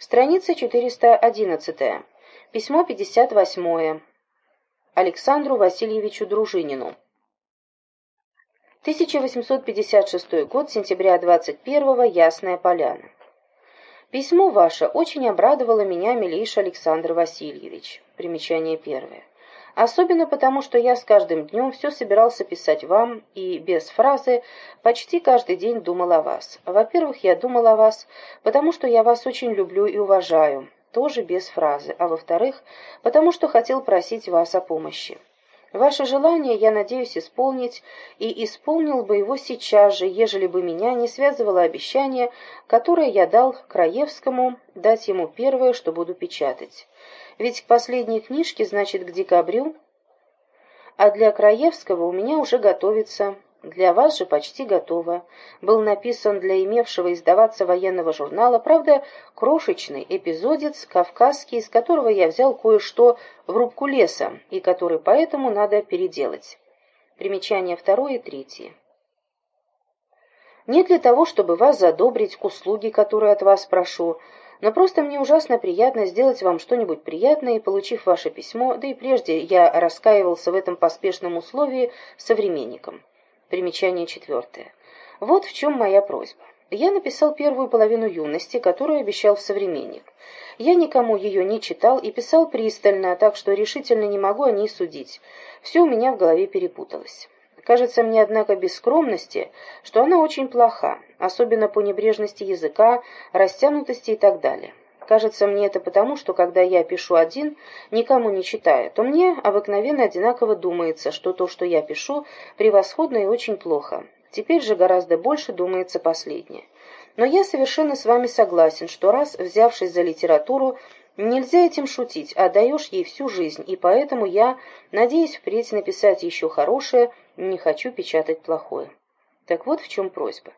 Страница 411. Письмо 58. Александру Васильевичу Дружинину. 1856 год, сентября 21-го, Ясная Поляна. Письмо ваше очень обрадовало меня, милейший Александр Васильевич. Примечание первое. Особенно потому, что я с каждым днем все собирался писать вам и без фразы почти каждый день думал о вас. Во-первых, я думал о вас, потому что я вас очень люблю и уважаю, тоже без фразы, а во-вторых, потому что хотел просить вас о помощи. Ваше желание я надеюсь исполнить, и исполнил бы его сейчас же, ежели бы меня не связывало обещание, которое я дал Краевскому, дать ему первое, что буду печатать. Ведь к последней книжке, значит, к декабрю, а для Краевского у меня уже готовится для вас же почти готово. Был написан для имевшего издаваться военного журнала, правда, крошечный эпизодец кавказский, из которого я взял кое-что в рубку леса, и который поэтому надо переделать. Примечания второе и третье. Нет ли того, чтобы вас задобрить к услуге, которую от вас прошу, но просто мне ужасно приятно сделать вам что-нибудь приятное, и, получив ваше письмо, да и прежде я раскаивался в этом поспешном условии современникам. Примечание четвертое. Вот в чем моя просьба. Я написал первую половину юности, которую обещал в «Современник». Я никому ее не читал и писал пристально, так что решительно не могу о ней судить. Все у меня в голове перепуталось. Кажется мне, однако, без скромности, что она очень плоха, особенно по небрежности языка, растянутости и так далее. Кажется мне это потому, что когда я пишу один, никому не читая, то мне обыкновенно одинаково думается, что то, что я пишу, превосходно и очень плохо. Теперь же гораздо больше думается последнее. Но я совершенно с вами согласен, что раз, взявшись за литературу, нельзя этим шутить, а даешь ей всю жизнь, и поэтому я, надеюсь впредь написать еще хорошее, не хочу печатать плохое. Так вот в чем просьба.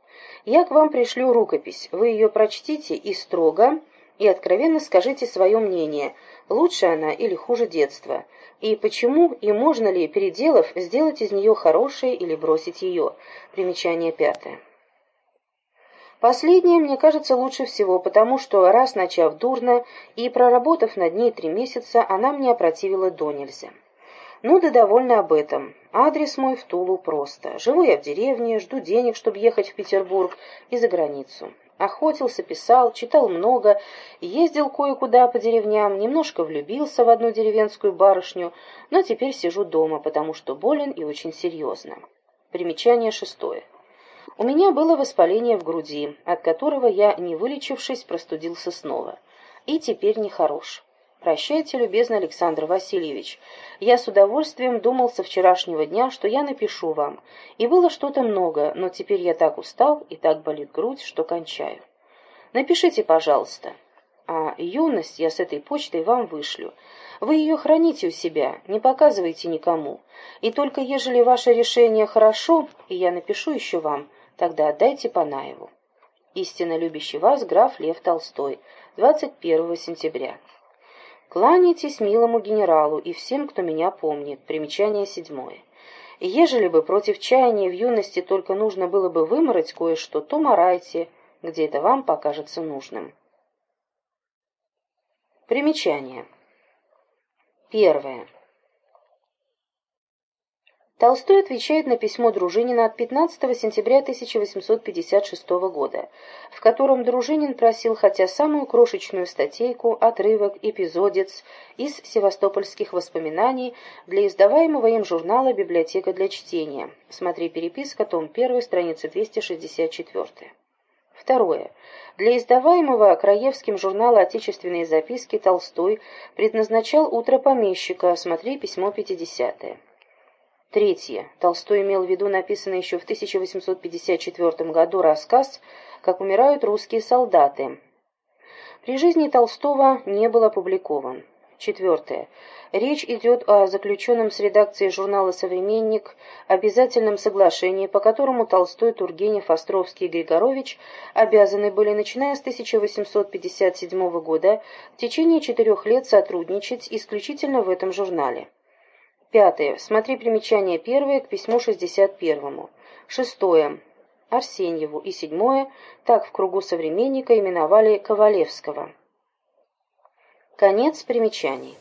Я к вам пришлю рукопись, вы ее прочтите и строго и откровенно скажите свое мнение, лучше она или хуже детства, и почему и можно ли, переделав, сделать из нее хорошее или бросить ее. Примечание пятое. Последнее мне кажется лучше всего, потому что, раз начав дурно и проработав над ней три месяца, она мне опротивила до нельзя. Ну да довольно об этом. Адрес мой в Тулу просто. Живу я в деревне, жду денег, чтобы ехать в Петербург и за границу. Охотился, писал, читал много, ездил кое-куда по деревням, немножко влюбился в одну деревенскую барышню, но теперь сижу дома, потому что болен и очень серьезно. Примечание шестое. У меня было воспаление в груди, от которого я, не вылечившись, простудился снова. И теперь нехорош. Прощайте, любезный Александр Васильевич. Я с удовольствием думал со вчерашнего дня, что я напишу вам. И было что-то много, но теперь я так устал и так болит грудь, что кончаю. Напишите, пожалуйста. А юность я с этой почтой вам вышлю. Вы ее храните у себя, не показывайте никому. И только ежели ваше решение хорошо, и я напишу еще вам, тогда отдайте Панаеву. Истинно любящий вас граф Лев Толстой. 21 сентября. Кланяйтесь милому генералу и всем, кто меня помнит. Примечание седьмое. Ежели бы против чаяния в юности только нужно было бы вымороть кое-что, то морайте, где это вам покажется нужным. Примечание. Первое. Толстой отвечает на письмо Дружинина от 15 сентября 1856 года, в котором Дружинин просил хотя самую крошечную статейку, отрывок, эпизодец из севастопольских воспоминаний для издаваемого им журнала «Библиотека для чтения». Смотри переписка, том 1, страница 264. Второе. Для издаваемого Краевским журнала «Отечественные записки» Толстой предназначал «Утро помещика», смотри письмо 50 Третье. Толстой имел в виду написанный еще в 1854 году рассказ «Как умирают русские солдаты». При жизни Толстого не был опубликован. Четвертое. Речь идет о заключенном с редакцией журнала «Современник» обязательном соглашении, по которому Толстой, Тургенев, Островский и Григорович обязаны были, начиная с 1857 года, в течение четырех лет сотрудничать исключительно в этом журнале. Пятое. Смотри примечание первое к письму 61. Шестое. Арсеньеву. И седьмое. Так в кругу современника именовали Ковалевского. Конец примечаний.